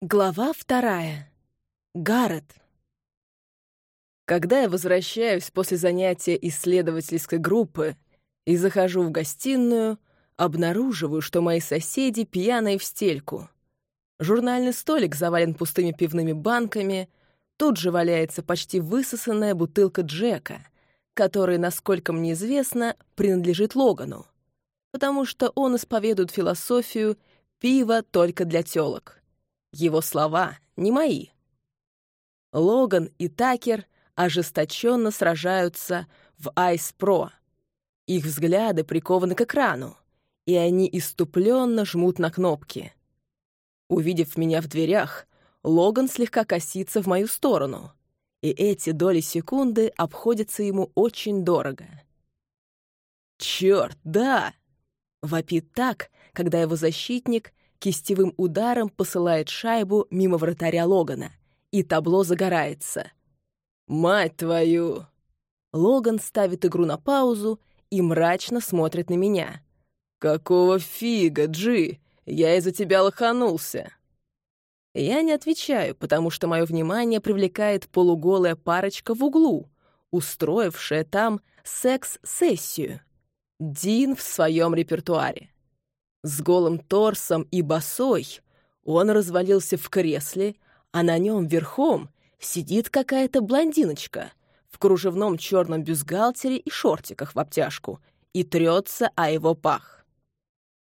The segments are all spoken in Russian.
Глава вторая. Гаррет. Когда я возвращаюсь после занятия исследовательской группы и захожу в гостиную, обнаруживаю, что мои соседи пьяные в стельку. Журнальный столик завален пустыми пивными банками, тут же валяется почти высосанная бутылка Джека, которая, насколько мне известно, принадлежит Логану, потому что он исповедует философию «пиво только для тёлок». Его слова не мои. Логан и Такер ожесточенно сражаются в Ice Pro. Их взгляды прикованы к экрану, и они иступленно жмут на кнопки. Увидев меня в дверях, Логан слегка косится в мою сторону, и эти доли секунды обходятся ему очень дорого. «Чёрт, да!» — вопит так, когда его защитник кистевым ударом посылает шайбу мимо вратаря Логана, и табло загорается. «Мать твою!» Логан ставит игру на паузу и мрачно смотрит на меня. «Какого фига, Джи? Я из-за тебя лоханулся!» Я не отвечаю, потому что мое внимание привлекает полуголая парочка в углу, устроившая там секс-сессию. Дин в своем репертуаре. С голым торсом и босой он развалился в кресле, а на нем верхом сидит какая-то блондиночка в кружевном черном бюстгальтере и шортиках в обтяжку и трется о его пах.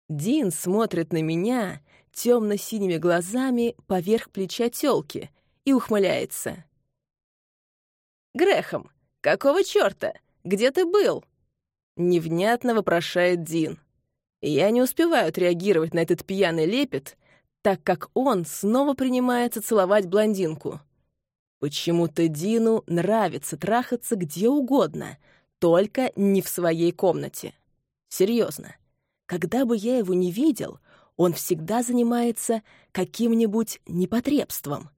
Дин смотрит на меня темно-синими глазами поверх плеча тёлки и ухмыляется. «Грехом, какого чёрта? Где ты был?» Невнятно вопрошает Дин. Я не успеваю отреагировать на этот пьяный лепет, так как он снова принимается целовать блондинку. Почему-то Дину нравится трахаться где угодно, только не в своей комнате. Серьезно. Когда бы я его не видел, он всегда занимается каким-нибудь непотребством.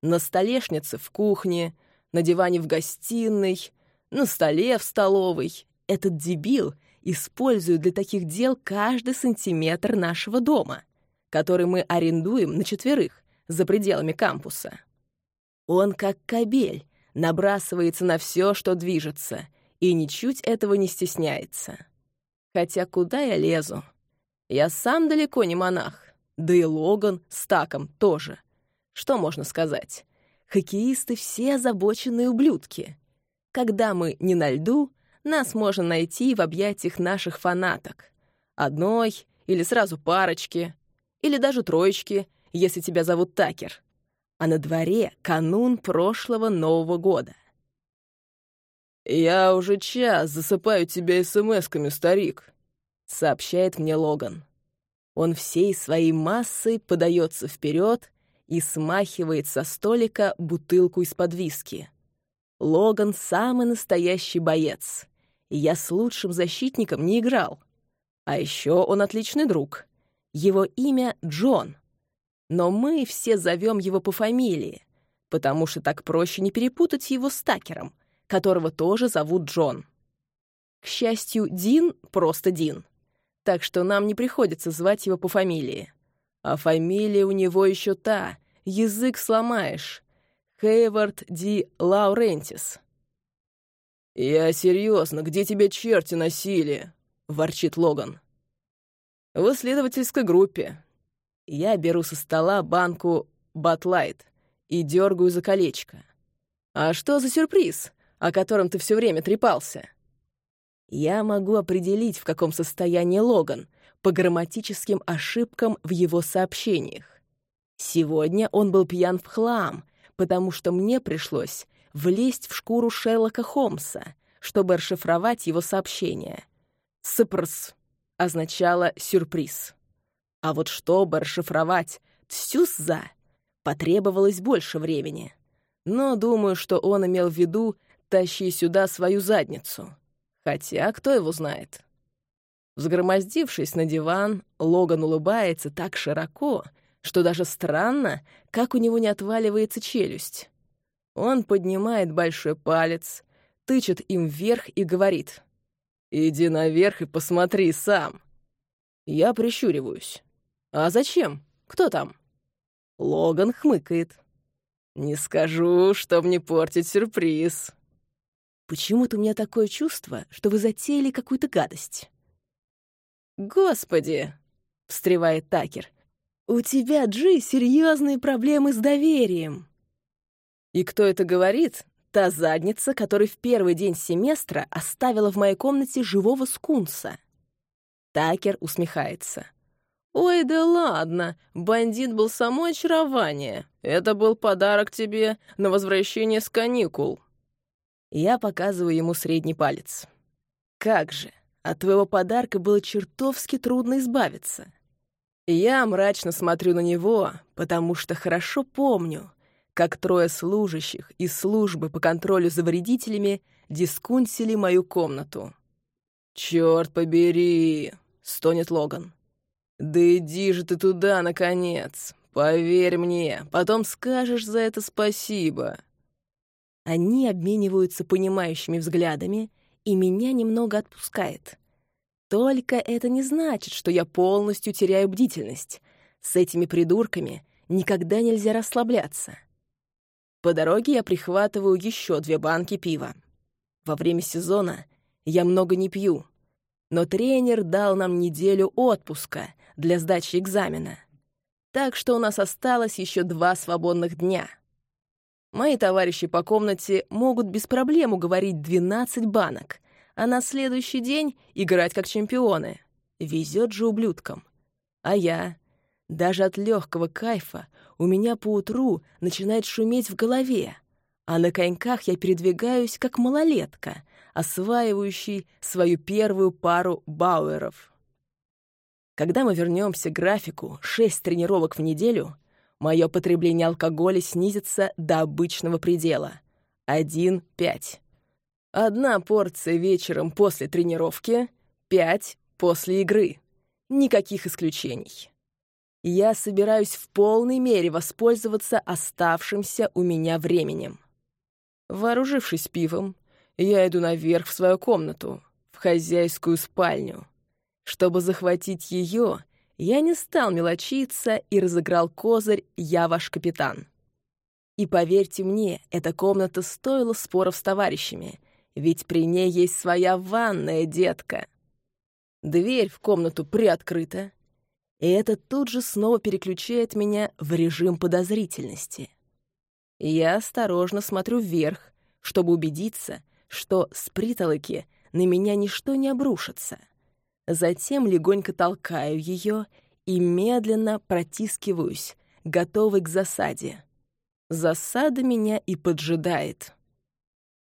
На столешнице в кухне, на диване в гостиной, на столе в столовой. Этот дебил используют для таких дел каждый сантиметр нашего дома, который мы арендуем на четверых за пределами кампуса. Он, как кобель, набрасывается на все, что движется, и ничуть этого не стесняется. Хотя куда я лезу? Я сам далеко не монах, да и Логан с Таком тоже. Что можно сказать? Хоккеисты все озабоченные ублюдки. Когда мы не на льду, нас можно найти в объятиях наших фанаток. Одной или сразу парочки, или даже троечки, если тебя зовут Такер. А на дворе канун прошлого Нового года. «Я уже час засыпаю тебя смс-ками, старик», — сообщает мне Логан. Он всей своей массой подается вперед и смахивает со столика бутылку из-под виски. Логан — самый настоящий боец я с лучшим защитником не играл. А еще он отличный друг. Его имя Джон. Но мы все зовем его по фамилии, потому что так проще не перепутать его с Такером, которого тоже зовут Джон. К счастью, Дин — просто Дин. Так что нам не приходится звать его по фамилии. А фамилия у него еще та, язык сломаешь. Хейвард Ди Лаурентис. «Я серьезно, где тебя черти носили?» — ворчит Логан. «В исследовательской группе. Я беру со стола банку «Батлайт» и дергаю за колечко. А что за сюрприз, о котором ты все время трепался?» Я могу определить, в каком состоянии Логан по грамматическим ошибкам в его сообщениях. Сегодня он был пьян в хлам, потому что мне пришлось влезть в шкуру Шерлока Холмса, чтобы расшифровать его сообщение. «Сыпрс» означало «сюрприз». А вот чтобы расшифровать «тсюза» потребовалось больше времени. Но думаю, что он имел в виду «тащи сюда свою задницу». Хотя кто его знает. Взгромоздившись на диван, Логан улыбается так широко, что даже странно, как у него не отваливается челюсть. Он поднимает большой палец, тычет им вверх и говорит. «Иди наверх и посмотри сам». Я прищуриваюсь. «А зачем? Кто там?» Логан хмыкает. «Не скажу, чтоб не портить сюрприз». «Почему-то у меня такое чувство, что вы затеяли какую-то гадость». «Господи!» — встревает Такер. «У тебя, Джи, серьезные проблемы с доверием». «И кто это говорит?» Та задница, которая в первый день семестра оставила в моей комнате живого скунса. Такер усмехается. «Ой, да ладно, бандит был само очарование. Это был подарок тебе на возвращение с каникул». Я показываю ему средний палец. «Как же, от твоего подарка было чертовски трудно избавиться». Я мрачно смотрю на него, потому что хорошо помню, как трое служащих из службы по контролю за вредителями дискунсили мою комнату. «Чёрт побери!» — стонет Логан. «Да иди же ты туда, наконец! Поверь мне, потом скажешь за это спасибо!» Они обмениваются понимающими взглядами, и меня немного отпускает. Только это не значит, что я полностью теряю бдительность. С этими придурками никогда нельзя расслабляться. По дороге я прихватываю еще две банки пива. Во время сезона я много не пью, но тренер дал нам неделю отпуска для сдачи экзамена. Так что у нас осталось еще два свободных дня. Мои товарищи по комнате могут без проблем уговорить 12 банок, а на следующий день играть как чемпионы. Везет же ублюдкам. А я, даже от легкого кайфа, у меня поутру начинает шуметь в голове, а на коньках я передвигаюсь как малолетка, осваивающий свою первую пару бауэров. Когда мы вернемся к графику 6 тренировок в неделю, мое потребление алкоголя снизится до обычного предела — 1-5. Одна порция вечером после тренировки, пять после игры. Никаких исключений я собираюсь в полной мере воспользоваться оставшимся у меня временем. Вооружившись пивом, я иду наверх в свою комнату, в хозяйскую спальню. Чтобы захватить ее, я не стал мелочиться и разыграл козырь «Я ваш капитан». И поверьте мне, эта комната стоила споров с товарищами, ведь при ней есть своя ванная, детка. Дверь в комнату приоткрыта, и это тут же снова переключает меня в режим подозрительности. Я осторожно смотрю вверх, чтобы убедиться, что с притолоки на меня ничто не обрушится. Затем легонько толкаю ее и медленно протискиваюсь, готовый к засаде. Засада меня и поджидает.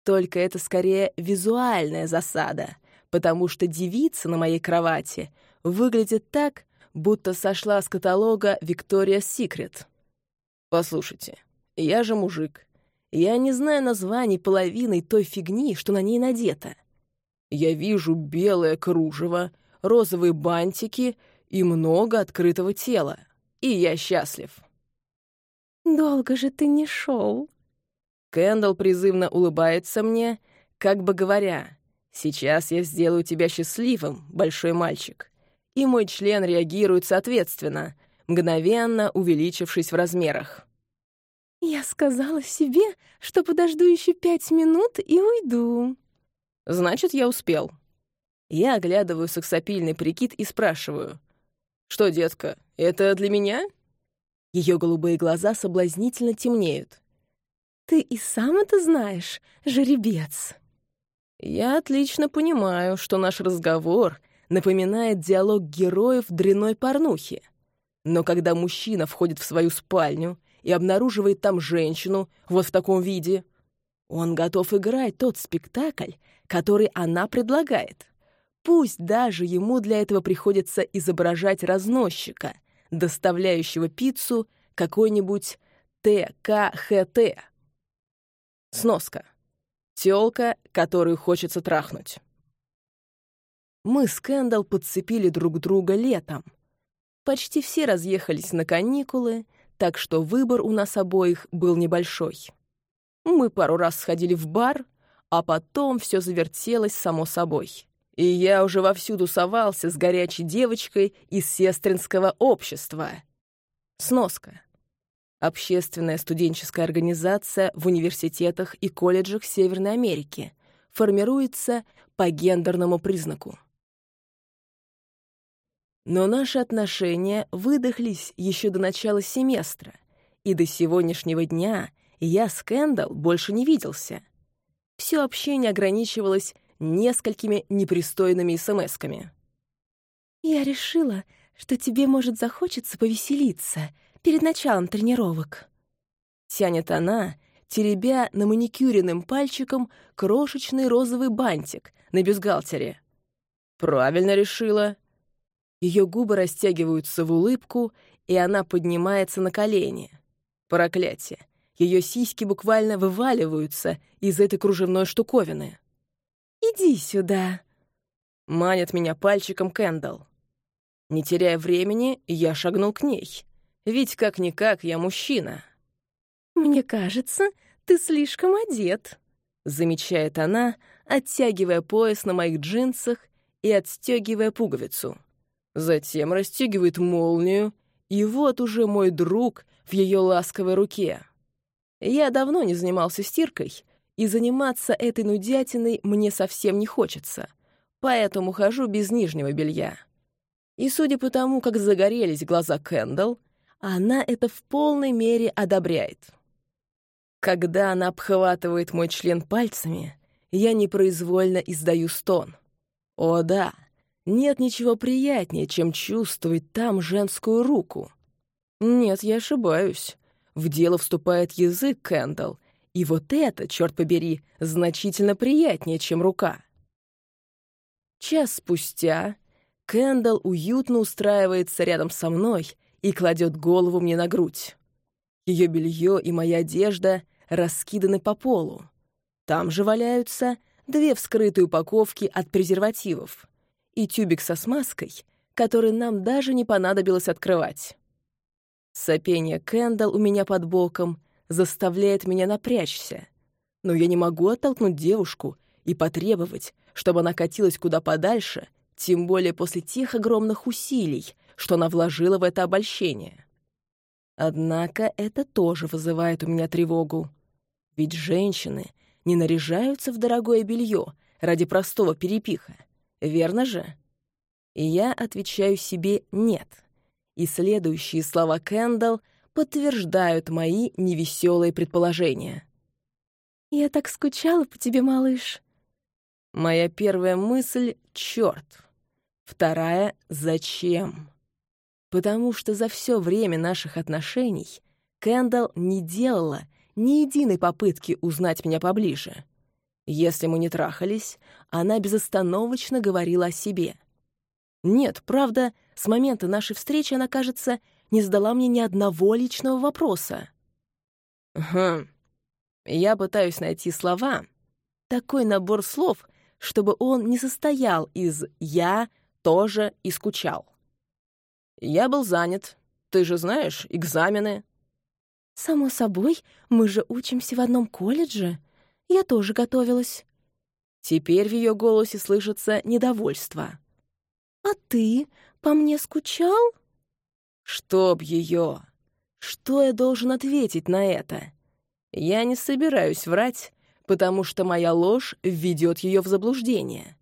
Только это скорее визуальная засада, потому что девица на моей кровати выглядит так, будто сошла с каталога «Виктория Секрет». «Послушайте, я же мужик. Я не знаю названий половины той фигни, что на ней надето. Я вижу белое кружево, розовые бантики и много открытого тела. И я счастлив». «Долго же ты не шел?» Кэндалл призывно улыбается мне, как бы говоря, «Сейчас я сделаю тебя счастливым, большой мальчик и мой член реагирует соответственно, мгновенно увеличившись в размерах. «Я сказала себе, что подожду еще пять минут и уйду». «Значит, я успел». Я оглядываю сексапильный прикид и спрашиваю. «Что, детка, это для меня?» Ее голубые глаза соблазнительно темнеют. «Ты и сам это знаешь, жеребец?» Я отлично понимаю, что наш разговор напоминает диалог героев дрянной порнухи. Но когда мужчина входит в свою спальню и обнаруживает там женщину вот в таком виде, он готов играть тот спектакль, который она предлагает. Пусть даже ему для этого приходится изображать разносчика, доставляющего пиццу какой-нибудь ТКХТ. Сноска. Тёлка, которую хочется трахнуть. Мы с Кэндалл подцепили друг друга летом. Почти все разъехались на каникулы, так что выбор у нас обоих был небольшой. Мы пару раз сходили в бар, а потом все завертелось само собой. И я уже вовсю тусовался с горячей девочкой из сестринского общества. Сноска. Общественная студенческая организация в университетах и колледжах Северной Америки формируется по гендерному признаку. Но наши отношения выдохлись еще до начала семестра, и до сегодняшнего дня я с Кэндалл больше не виделся. Все общение ограничивалось несколькими непристойными смс-ками. «Я решила, что тебе может захочется повеселиться перед началом тренировок». Тянет она, теребя на маникюренным пальчиком крошечный розовый бантик на бюстгальтере. «Правильно решила». Ее губы растягиваются в улыбку, и она поднимается на колени. Проклятие. Ее сиськи буквально вываливаются из этой кружевной штуковины. «Иди сюда!» Манит меня пальчиком Кэндалл. Не теряя времени, я шагнул к ней. Ведь как-никак я мужчина. «Мне кажется, ты слишком одет», — замечает она, оттягивая пояс на моих джинсах и отстегивая пуговицу. Затем расстегивает молнию, и вот уже мой друг в ее ласковой руке. Я давно не занимался стиркой, и заниматься этой нудятиной мне совсем не хочется, поэтому хожу без нижнего белья. И судя по тому, как загорелись глаза Кэндалл, она это в полной мере одобряет. Когда она обхватывает мой член пальцами, я непроизвольно издаю стон. О да, нет ничего приятнее, чем чувствовать там женскую руку. Нет, я ошибаюсь. В дело вступает язык Кэндалл, и вот это, черт побери, значительно приятнее, чем рука. Час спустя Кэндалл уютно устраивается рядом со мной и кладет голову мне на грудь. Ее белье и моя одежда раскиданы по полу. Там же валяются две вскрытые упаковки от презервативов и тюбик со смазкой, который нам даже не понадобилось открывать. Сопение Кэндалл у меня под боком заставляет меня напрячься, но я не могу оттолкнуть девушку и потребовать, чтобы она катилась куда подальше — тем более после тех огромных усилий, что она вложила в это обольщение. Однако это тоже вызывает у меня тревогу. Ведь женщины не наряжаются в дорогое белье ради простого перепиха, верно же? И я отвечаю себе «нет». И следующие слова Кэндалл подтверждают мои невеселые предположения. «Я так скучала по тебе, малыш». Моя первая мысль — чёрт. Вторая — зачем? Потому что за все время наших отношений Кэндалл не делала ни единой попытки узнать меня поближе. Если мы не трахались, она безостановочно говорила о себе. Нет, правда, с момента нашей встречи она, кажется, не задала мне ни одного личного вопроса. Хм. Я пытаюсь найти слова. Такой набор слов, чтобы он не состоял из «я», тоже и скучал. Я был занят. Ты же знаешь, экзамены. Само собой, мы же учимся в одном колледже. Я тоже готовилась. Теперь в ее голосе слышится недовольство. А ты по мне скучал? Чтоб ее! Что я должен ответить на это? Я не собираюсь врать, потому что моя ложь введет ее в заблуждение.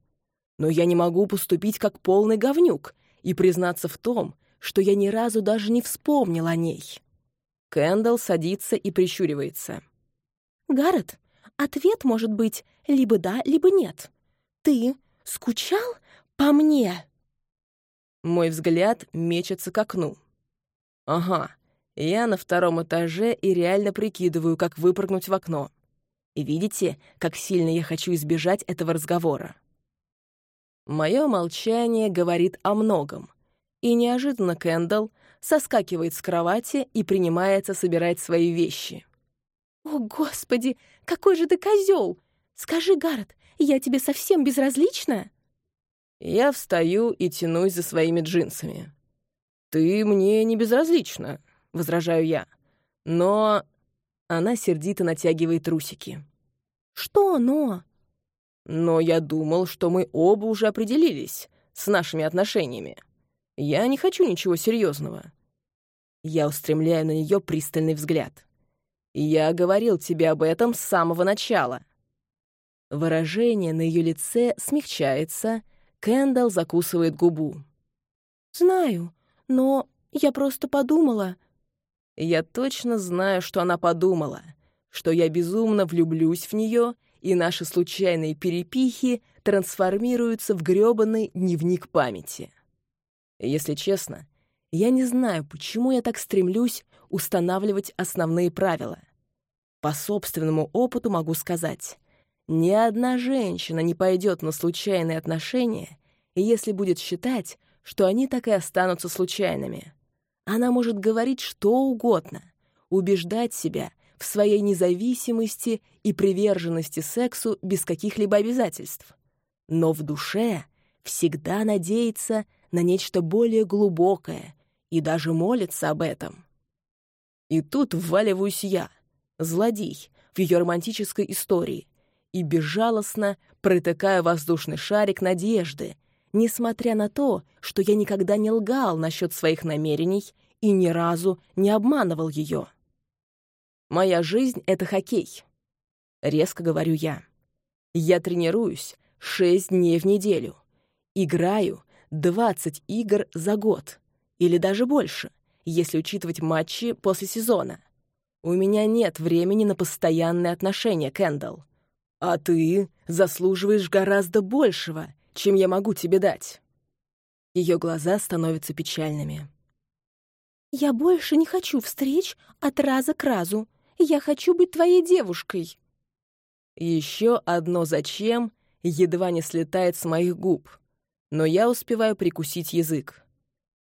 Но я не могу поступить как полный говнюк и признаться в том, что я ни разу даже не вспомнил о ней. Кэндалл садится и прищуривается. «Гаррет, ответ может быть либо да, либо нет. Ты скучал по мне?» Мой взгляд мечется к окну. «Ага, я на втором этаже и реально прикидываю, как выпрыгнуть в окно. И видите, как сильно я хочу избежать этого разговора?» Мое молчание говорит о многом. И неожиданно Кэндалл соскакивает с кровати и принимается собирать свои вещи. «О, Господи, какой же ты козел! Скажи, Гаррет, я тебе совсем безразлична?» Я встаю и тянусь за своими джинсами. «Ты мне не безразлична», — возражаю я. «Но...» Она сердито натягивает трусики. «Что «но»?» Но я думал, что мы оба уже определились с нашими отношениями. Я не хочу ничего серьезного. Я устремляю на нее пристальный взгляд. «Я говорил тебе об этом с самого начала». Выражение на ее лице смягчается, Кэндалл закусывает губу. «Знаю, но я просто подумала...» Я точно знаю, что она подумала, что я безумно влюблюсь в нее, и наши случайные перепихи трансформируются в грёбаный дневник памяти. Если честно, я не знаю, почему я так стремлюсь устанавливать основные правила. По собственному опыту могу сказать, ни одна женщина не пойдет на случайные отношения, если будет считать, что они так и останутся случайными. Она может говорить что угодно, убеждать себя в своей независимости и приверженности сексу без каких-либо обязательств. Но в душе всегда надеется на нечто более глубокое и даже молится об этом. И тут вваливаюсь я, злодей, в ее романтической истории, и безжалостно протыкаю воздушный шарик надежды, несмотря на то, что я никогда не лгал насчет своих намерений и ни разу не обманывал ее. «Моя жизнь — это хоккей», — резко говорю я. «Я тренируюсь шесть дней в неделю, играю 20 игр за год, или даже больше, если учитывать матчи после сезона. У меня нет времени на постоянные отношения, Кэндалл. А ты заслуживаешь гораздо большего, чем я могу тебе дать». Ее глаза становятся печальными. «Я больше не хочу встреч от раза к разу. Я хочу быть твоей девушкой». Еще одно «зачем» едва не слетает с моих губ, но я успеваю прикусить язык.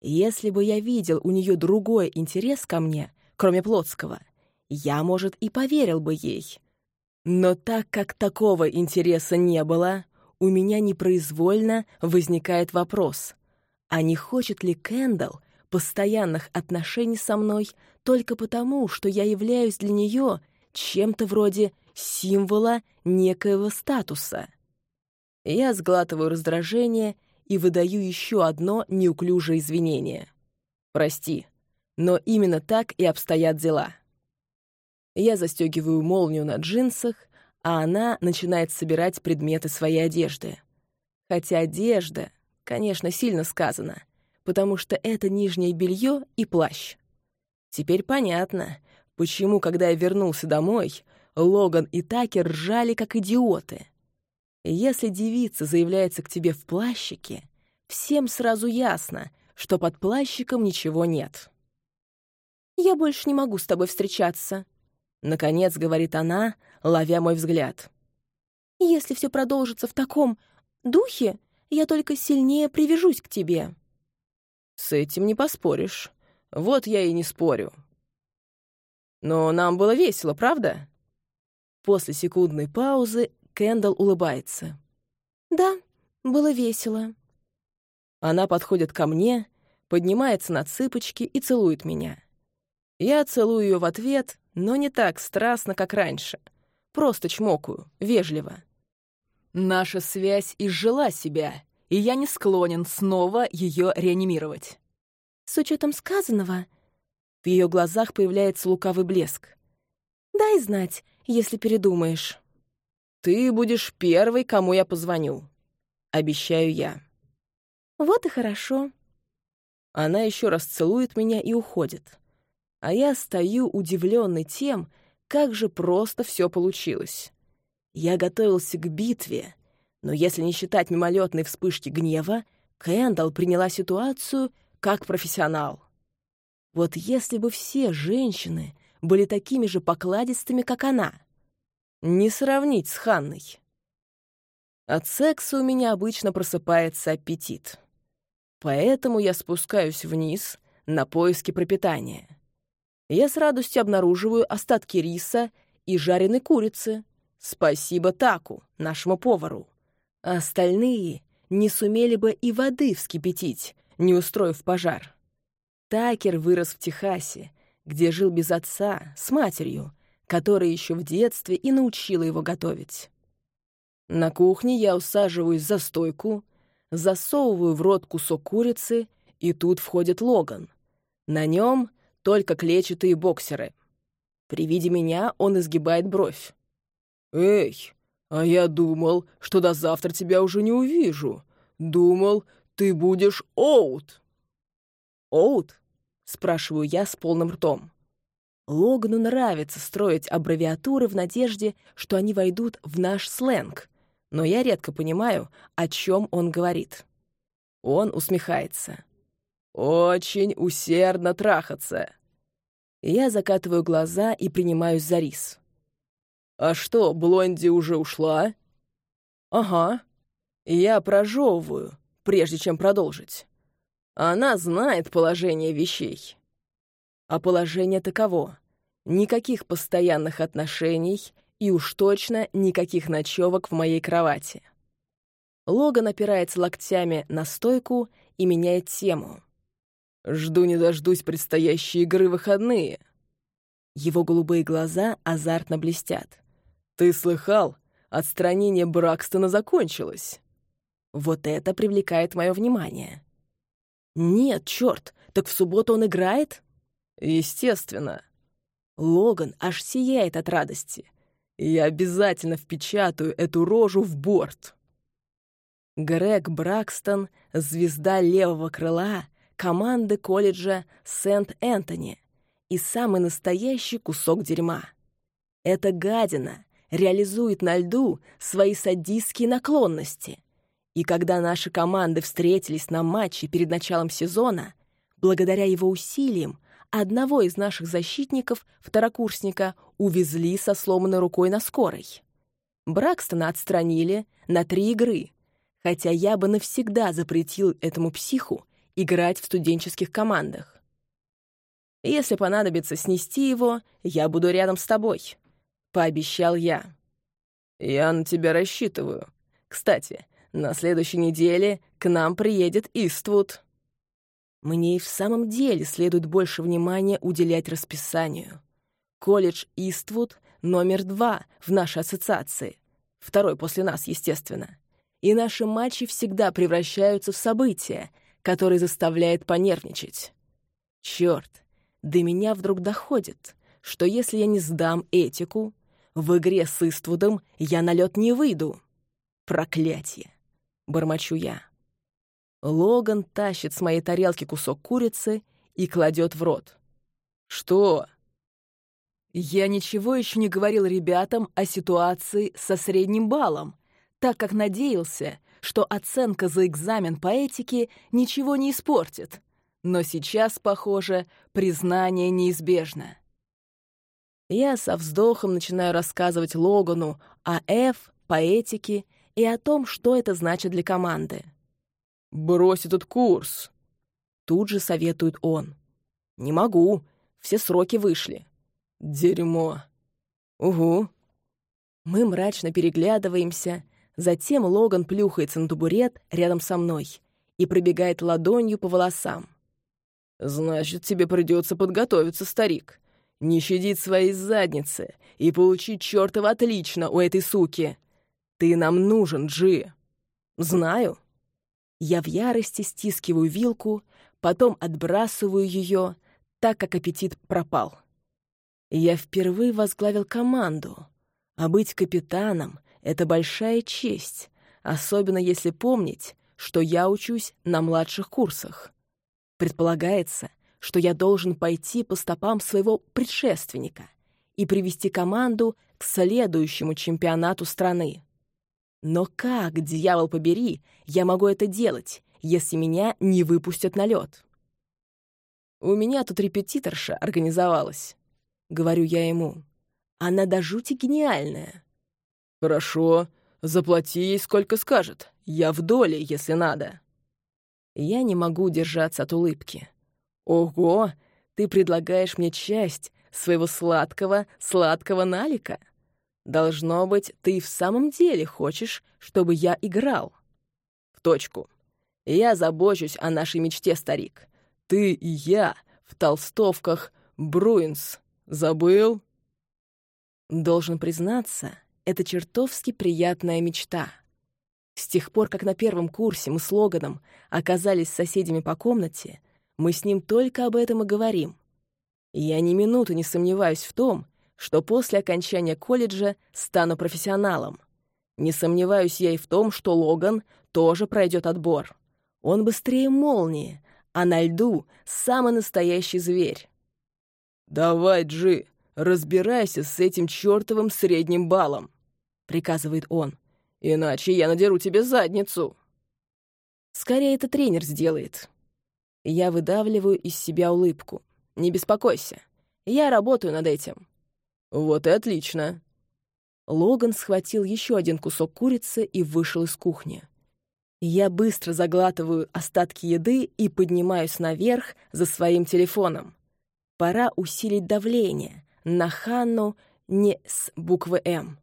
Если бы я видел у нее другой интерес ко мне, кроме Плотского, я, может, и поверил бы ей. Но так как такого интереса не было, у меня непроизвольно возникает вопрос, а не хочет ли Кэндалл постоянных отношений со мной только потому, что я являюсь для нее чем-то вроде символа некоего статуса? Я сглатываю раздражение и выдаю еще одно неуклюжее извинение. Прости, но именно так и обстоят дела. Я застегиваю молнию на джинсах, а она начинает собирать предметы своей одежды. Хотя одежда, конечно, сильно сказано, потому что это нижнее белье и плащ. Теперь понятно, почему, когда я вернулся домой, Логан и Такер ржали как идиоты. Если девица заявляется к тебе в плащике, всем сразу ясно, что под плащиком ничего нет. «Я больше не могу с тобой встречаться», Наконец, говорит она, ловя мой взгляд. «Если все продолжится в таком духе, я только сильнее привяжусь к тебе». «С этим не поспоришь. Вот я и не спорю». «Но нам было весело, правда?» После секундной паузы Кэндалл улыбается. «Да, было весело». Она подходит ко мне, поднимается на цыпочки и целует меня. Я целую ее в ответ, но не так страстно, как раньше. Просто чмокаю, вежливо. Наша связь изжила себя, и я не склонен снова ее реанимировать. С учетом сказанного, в ее глазах появляется лукавый блеск. Дай знать, если передумаешь. Ты будешь первой, кому я позвоню. Обещаю я. Вот и хорошо. Она еще раз целует меня и уходит а я стою удивленный тем, как же просто все получилось. Я готовился к битве, но если не считать мимолетной вспышки гнева, Кэндалл приняла ситуацию как профессионал. Вот если бы все женщины были такими же покладистыми, как она. Не сравнить с Ханной. От секса у меня обычно просыпается аппетит. Поэтому я спускаюсь вниз на поиски пропитания я с радостью обнаруживаю остатки риса и жареной курицы. Спасибо Таку, нашему повару. остальные не сумели бы и воды вскипятить, не устроив пожар. Такер вырос в Техасе, где жил без отца, с матерью, которая еще в детстве и научила его готовить. На кухне я усаживаюсь за стойку, засовываю в рот кусок курицы, и тут входит Логан. На нем только клетчатые боксеры. При виде меня он изгибает бровь. «Эй, а я думал, что до завтра тебя уже не увижу. Думал, ты будешь Оут». «Оут?» — спрашиваю я с полным ртом. Логану нравится строить аббревиатуры в надежде, что они войдут в наш сленг, но я редко понимаю, о чем он говорит. Он усмехается. «Очень усердно трахаться». Я закатываю глаза и принимаюсь за рис. «А что, Блонди уже ушла?» «Ага. Я прожевываю, прежде чем продолжить. Она знает положение вещей». А положение таково. Никаких постоянных отношений и уж точно никаких ночевок в моей кровати. Логан опирается локтями на стойку и меняет тему. «Жду не дождусь предстоящей игры выходные». Его голубые глаза азартно блестят. «Ты слыхал? Отстранение Бракстона закончилось». Вот это привлекает мое внимание. «Нет, черт, так в субботу он играет?» Естественно. Логан аж сияет от радости. Я обязательно впечатаю эту рожу в борт. Грег Бракстон — звезда левого крыла команды колледжа Сент-Энтони и самый настоящий кусок дерьма. Эта гадина реализует на льду свои садистские наклонности. И когда наши команды встретились на матче перед началом сезона, благодаря его усилиям одного из наших защитников, второкурсника, увезли со сломанной рукой на скорой. Бракстона отстранили на три игры, хотя я бы навсегда запретил этому психу играть в студенческих командах. Если понадобится снести его, я буду рядом с тобой, — пообещал я. Я на тебя рассчитываю. Кстати, на следующей неделе к нам приедет Иствуд. Мне и в самом деле следует больше внимания уделять расписанию. Колледж Иствуд номер два в нашей ассоциации. Второй после нас, естественно. И наши матчи всегда превращаются в события, которые заставляют понервничать. Черт, до меня вдруг доходит, что если я не сдам этику, в игре с Иствудом я на лед не выйду. Проклятие! Бормочу я. Логан тащит с моей тарелки кусок курицы и кладет в рот. «Что?» Я ничего еще не говорил ребятам о ситуации со средним баллом, так как надеялся, что оценка за экзамен по этике ничего не испортит. Но сейчас, похоже, признание неизбежно. Я со вздохом начинаю рассказывать Логану о F по этике и о том, что это значит для команды. «Брось этот курс!» Тут же советует он. «Не могу, все сроки вышли». «Дерьмо!» «Угу». Мы мрачно переглядываемся, затем Логан плюхается на табурет рядом со мной и пробегает ладонью по волосам. «Значит, тебе придется подготовиться, старик. Не щадить своей задницы и получить чертова отлично у этой суки. Ты нам нужен, Джи». «Знаю», я в ярости стискиваю вилку, потом отбрасываю ее, так как аппетит пропал. Я впервые возглавил команду, а быть капитаном — это большая честь, особенно если помнить, что я учусь на младших курсах. Предполагается, что я должен пойти по стопам своего предшественника и привести команду к следующему чемпионату страны. Но как, дьявол побери, я могу это делать, если меня не выпустят на лед? У меня тут репетиторша организовалась, говорю я ему. Она до жути гениальная. Хорошо, заплати ей сколько скажет. Я в доле, если надо. Я не могу держаться от улыбки. Ого, ты предлагаешь мне часть своего сладкого, сладкого налика? Должно быть, ты в самом деле хочешь, чтобы я играл. В точку. Я забочусь о нашей мечте, старик. Ты и я в толстовках Бруинс. Забыл? Должен признаться, это чертовски приятная мечта. С тех пор, как на первом курсе мы с Логаном оказались соседями по комнате, мы с ним только об этом и говорим. Я ни минуты не сомневаюсь в том, что после окончания колледжа стану профессионалом. Не сомневаюсь я и в том, что Логан тоже пройдет отбор. Он быстрее молнии, а на льду самый настоящий зверь. «Давай, Джи, разбирайся с этим чертовым средним баллом», — приказывает он. «Иначе я надеру тебе задницу». Скорее это тренер сделает. Я выдавливаю из себя улыбку. Не беспокойся. Я работаю над этим. Вот и отлично. Логан схватил еще один кусок курицы и вышел из кухни. Я быстро заглатываю остатки еды и поднимаюсь наверх за своим телефоном. Пора усилить давление на Ханну не с буквы «М».